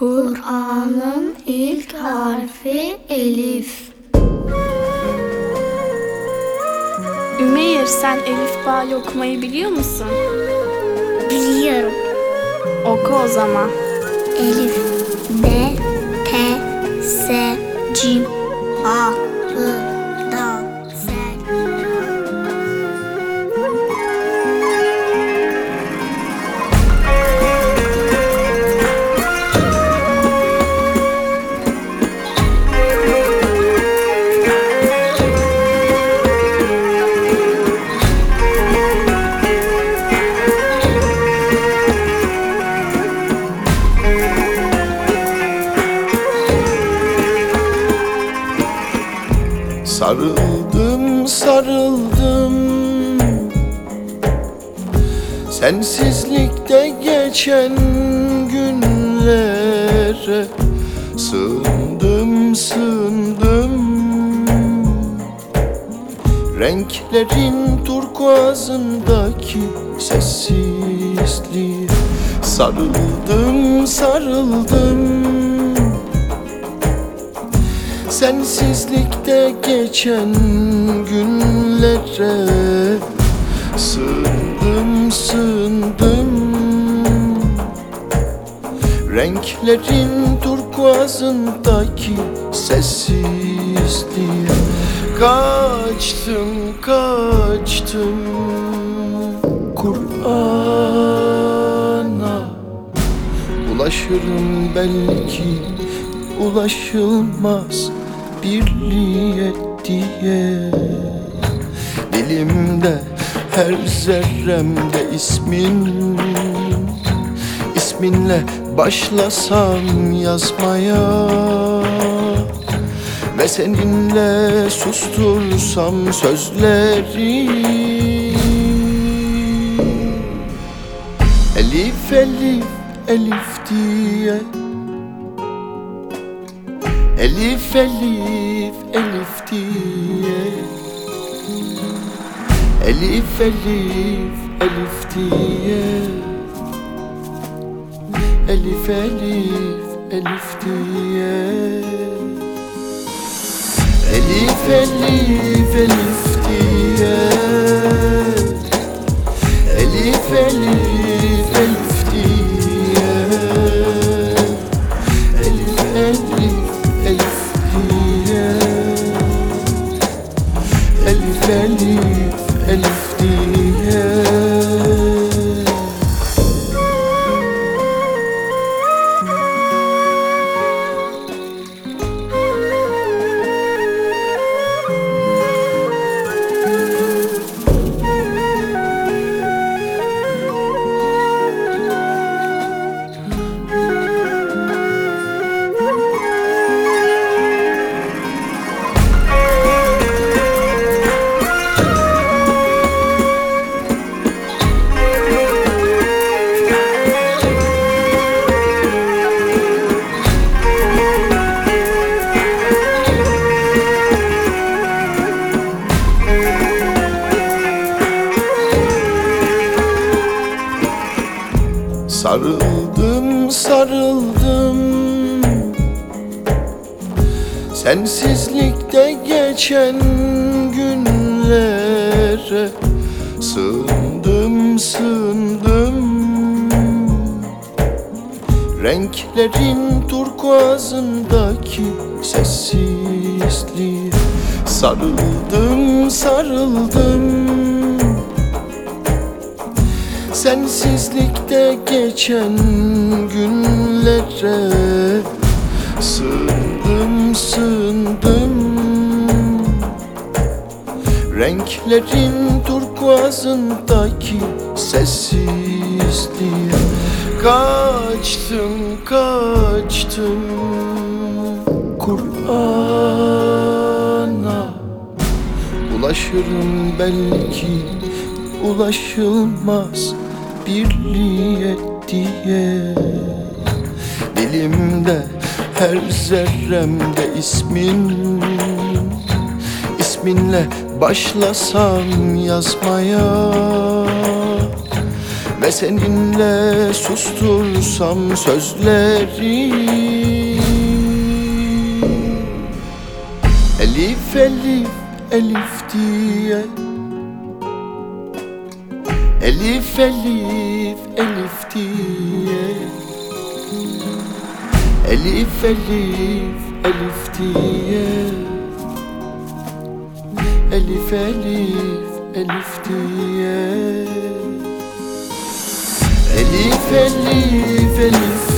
Kur'an'ın ilk harfi Elif. Ümeyr sen Elif Bağ'ı okumayı biliyor musun? Biliyorum. Oku o zaman. Elif, B, T, S, Cim, A, I, Sarıldım sarıldım. Sensizlikte geçen günlere Sığındım sığındım. Renklerin turkuazındaki sessizliğe Sarıldım sarıldım Sensizlikte geçen günlere Sığındım sığındım. Renklerin turkuazındaki sessizliğe Kaçtım kaçtım. Kur'an'a Ulaşırım belki ulaşılmaz birliğe diye. Dilimde her zerremde ismin. İsminle başlasam yazmaya. Ve seninle sustursam sözleri. Elif elif elif diye ألف ألف ألف تيا ألف ألف ألف تيا ألف ألف ألف تيا ألف ألف ألف تيا Sarıldım sarıldım. Sensizlikte geçen günlere Sığındım sığındım. Renklerin turkuazındaki sessizliğe Sarıldım sarıldım Sensizlikte geçen günlere Sığındım sığındım. Renklerin turkuazındaki sessizliğe Kaçtım kaçtım. Kur'an'a Ulaşırım belki ulaşılmaz birliğe diye. Dilimde her zerremde ismin. İsminle başlasam yazmaya. Ve seninle sustursam sözleri. Elif elif elif diye Elif elif elif diye Elif elif elif diye Elif elif elif diye Elif elif elif